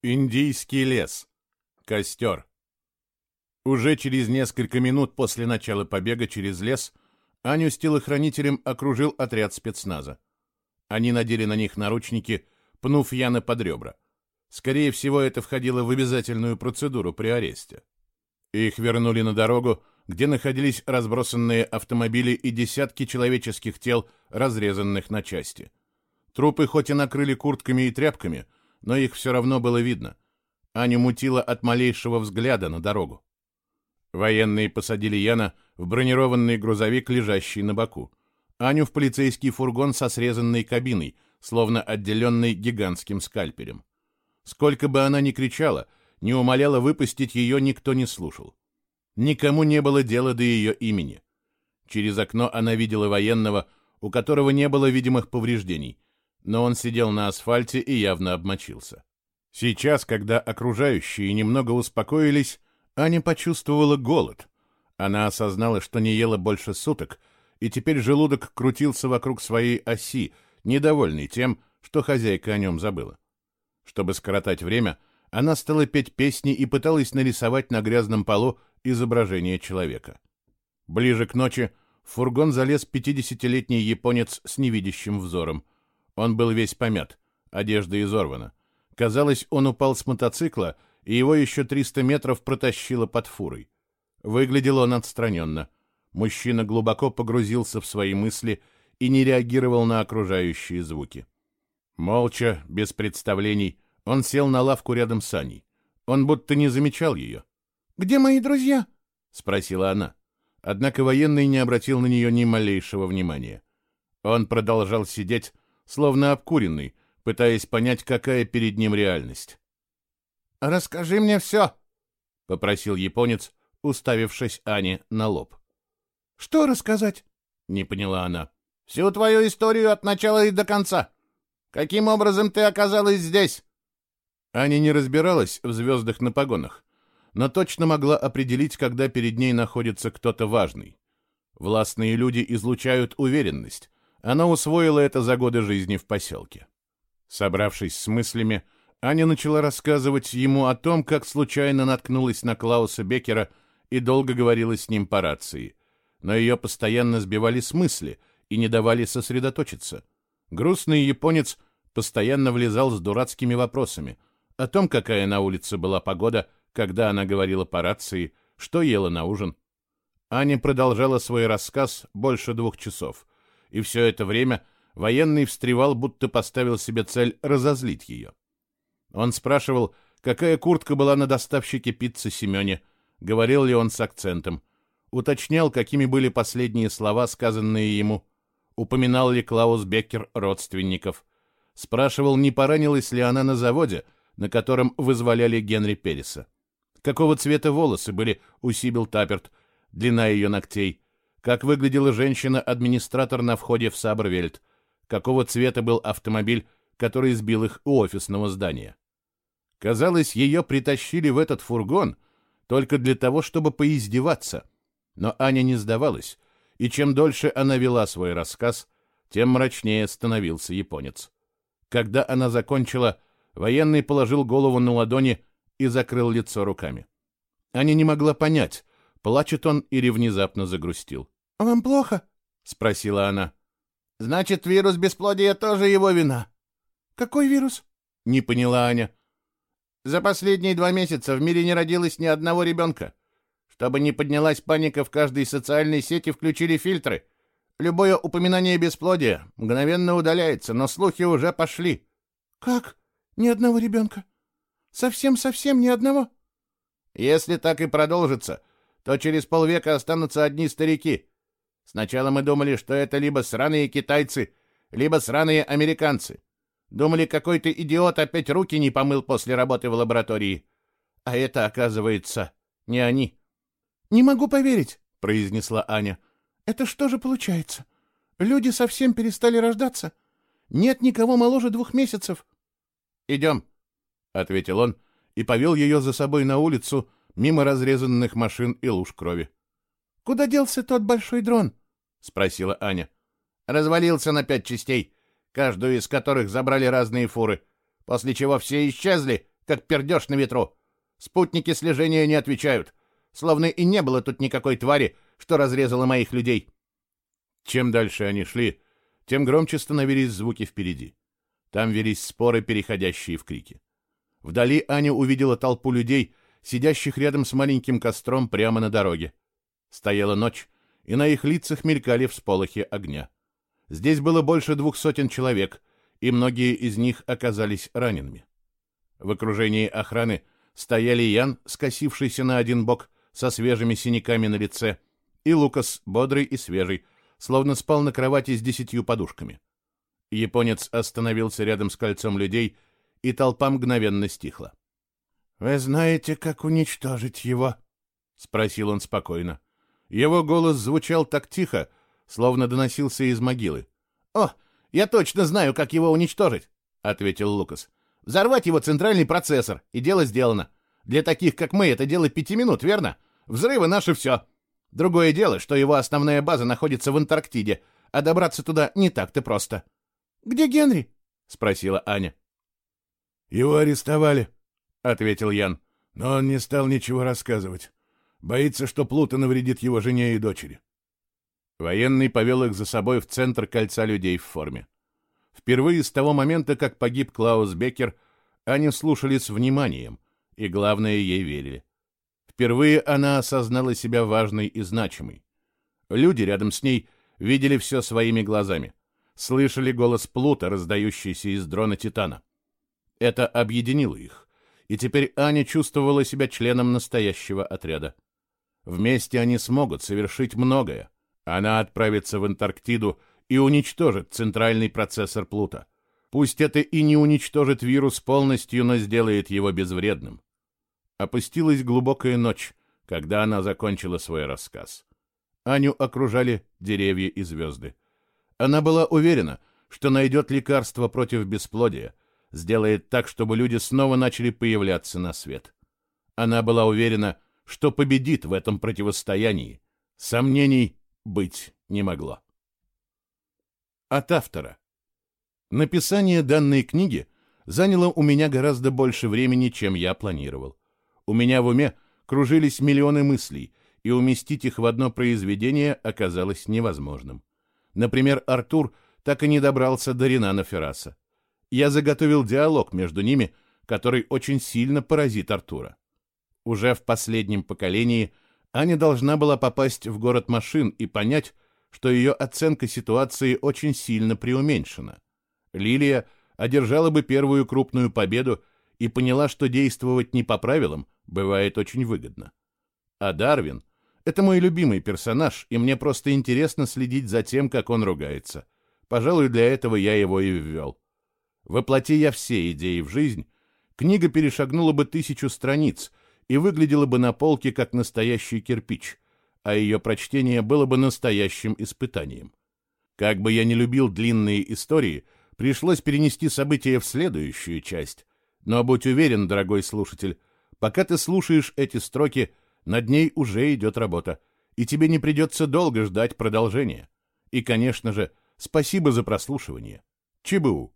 Индийский лес. Костер. Уже через несколько минут после начала побега через лес Аню с телохранителем окружил отряд спецназа. Они надели на них наручники, пнув Яна под ребра. Скорее всего, это входило в обязательную процедуру при аресте. Их вернули на дорогу, где находились разбросанные автомобили и десятки человеческих тел, разрезанных на части. Трупы хоть и накрыли куртками и тряпками — но их все равно было видно. Аню мутило от малейшего взгляда на дорогу. Военные посадили Яна в бронированный грузовик, лежащий на боку. Аню в полицейский фургон со срезанной кабиной, словно отделенной гигантским скальпелем. Сколько бы она ни кричала, не умоляла выпустить ее, никто не слушал. Никому не было дела до ее имени. Через окно она видела военного, у которого не было видимых повреждений, но он сидел на асфальте и явно обмочился. Сейчас, когда окружающие немного успокоились, Аня почувствовала голод. Она осознала, что не ела больше суток, и теперь желудок крутился вокруг своей оси, недовольный тем, что хозяйка о нем забыла. Чтобы скоротать время, она стала петь песни и пыталась нарисовать на грязном полу изображение человека. Ближе к ночи в фургон залез пятидесятилетний японец с невидящим взором — он был весь помят, одежда изорвана. Казалось, он упал с мотоцикла, и его еще 300 метров протащило под фурой. Выглядел он отстраненно. Мужчина глубоко погрузился в свои мысли и не реагировал на окружающие звуки. Молча, без представлений, он сел на лавку рядом с Аней. Он будто не замечал ее. «Где мои друзья?» — спросила она. Однако военный не обратил на нее ни малейшего внимания. Он продолжал сидеть, словно обкуренный, пытаясь понять, какая перед ним реальность. «Расскажи мне все!» — попросил японец, уставившись Ане на лоб. «Что рассказать?» — не поняла она. «Всю твою историю от начала и до конца. Каким образом ты оказалась здесь?» Аня не разбиралась в звездах на погонах, но точно могла определить, когда перед ней находится кто-то важный. Властные люди излучают уверенность, она усвоила это за годы жизни в поселке. Собравшись с мыслями, Аня начала рассказывать ему о том, как случайно наткнулась на Клауса Беккера и долго говорила с ним по рации. Но ее постоянно сбивали с мысли и не давали сосредоточиться. Грустный японец постоянно влезал с дурацкими вопросами о том, какая на улице была погода, когда она говорила по рации, что ела на ужин. Аня продолжала свой рассказ больше двух часов — и все это время военный встревал, будто поставил себе цель разозлить ее. Он спрашивал, какая куртка была на доставщике пиццы Семене, говорил ли он с акцентом, уточнял, какими были последние слова, сказанные ему, упоминал ли Клаус Беккер родственников, спрашивал, не поранилась ли она на заводе, на котором вызволяли Генри Переса. Какого цвета волосы были у Сибил Таперт, длина ее ногтей, как выглядела женщина-администратор на входе в Сабервельт, какого цвета был автомобиль, который сбил их у офисного здания. Казалось, ее притащили в этот фургон только для того, чтобы поиздеваться. Но Аня не сдавалась, и чем дольше она вела свой рассказ, тем мрачнее становился японец. Когда она закончила, военный положил голову на ладони и закрыл лицо руками. Аня не могла понять, Плачет он или внезапно загрустил. «Вам плохо?» — спросила она. «Значит, вирус бесплодия тоже его вина». «Какой вирус?» — не поняла Аня. «За последние два месяца в мире не родилось ни одного ребенка. Чтобы не поднялась паника, в каждой социальной сети включили фильтры. Любое упоминание бесплодия мгновенно удаляется, но слухи уже пошли». «Как? Ни одного ребенка? Совсем-совсем ни одного?» «Если так и продолжится, то через полвека останутся одни старики. Сначала мы думали, что это либо сраные китайцы, либо сраные американцы. Думали, какой-то идиот опять руки не помыл после работы в лаборатории. А это, оказывается, не они. — Не могу поверить, — произнесла Аня. — Это что же получается? Люди совсем перестали рождаться? Нет никого моложе двух месяцев. — Идем, — ответил он и повел ее за собой на улицу, мимо разрезанных машин и луж крови. «Куда делся тот большой дрон?» — спросила Аня. «Развалился на пять частей, каждую из которых забрали разные фуры, после чего все исчезли, как пердеж на ветру. Спутники слежения не отвечают, словно и не было тут никакой твари, что разрезала моих людей. Чем дальше они шли, тем громче становились звуки впереди. Там велись споры, переходящие в крики. Вдали Аня увидела толпу людей, сидящих рядом с маленьким костром прямо на дороге. Стояла ночь, и на их лицах мелькали всполохи огня. Здесь было больше двух сотен человек, и многие из них оказались ранеными. В окружении охраны стояли Ян, скосившийся на один бок, со свежими синяками на лице, и Лукас, бодрый и свежий, словно спал на кровати с десятью подушками. Японец остановился рядом с кольцом людей, и толпа мгновенно стихла. «Вы знаете, как уничтожить его?» — спросил он спокойно. Его голос звучал так тихо, словно доносился из могилы. «О, я точно знаю, как его уничтожить», — ответил Лукас. «Взорвать его центральный процессор, и дело сделано. Для таких, как мы, это дело пяти минут, верно? Взрывы — наше все. Другое дело, что его основная база находится в Антарктиде, а добраться туда не так-то просто». «Где Генри?» — спросила Аня. «Его арестовали», — ответил Ян, — «но он не стал ничего рассказывать. Боится, что Плута навредит его жене и дочери». Военный повел их за собой в центр кольца людей в форме. Впервые с того момента, как погиб Клаус Беккер, они слушали с вниманием, и, главное, ей верили. Впервые она осознала себя важной и значимой. Люди рядом с ней видели все своими глазами, слышали голос Плута, раздающийся из дрона Титана. Это объединило их, и теперь Аня чувствовала себя членом настоящего отряда. Вместе они смогут совершить многое. Она отправится в Антарктиду и уничтожит центральный процессор Плута. Пусть это и не уничтожит вирус полностью, но сделает его безвредным. Опустилась глубокая ночь, когда она закончила свой рассказ. Аню окружали деревья и звезды. Она была уверена, что найдет лекарство против бесплодия, сделает так, чтобы люди снова начали появляться на свет. Она была уверена, что победит в этом противостоянии. Сомнений быть не могло. От автора. Написание данной книги заняло у меня гораздо больше времени, чем я планировал. У меня в уме кружились миллионы мыслей, и уместить их в одно произведение оказалось невозможным. Например, Артур так и не добрался до Ринана Ферраса. Я заготовил диалог между ними, который очень сильно поразит Артура. Уже в последнем поколении Аня должна была попасть в город машин и понять, что ее оценка ситуации очень сильно преуменьшена. Лилия одержала бы первую крупную победу и поняла, что действовать не по правилам бывает очень выгодно. А Дарвин — это мой любимый персонаж, и мне просто интересно следить за тем, как он ругается. Пожалуй, для этого я его и ввел. Воплоти я все идеи в жизнь, книга перешагнула бы тысячу страниц и выглядела бы на полке как настоящий кирпич, а ее прочтение было бы настоящим испытанием. Как бы я не любил длинные истории, пришлось перенести события в следующую часть. Но будь уверен, дорогой слушатель, Пока ты слушаешь эти строки, над ней уже идет работа, и тебе не придется долго ждать продолжения. И, конечно же, спасибо за прослушивание. ЧБУ.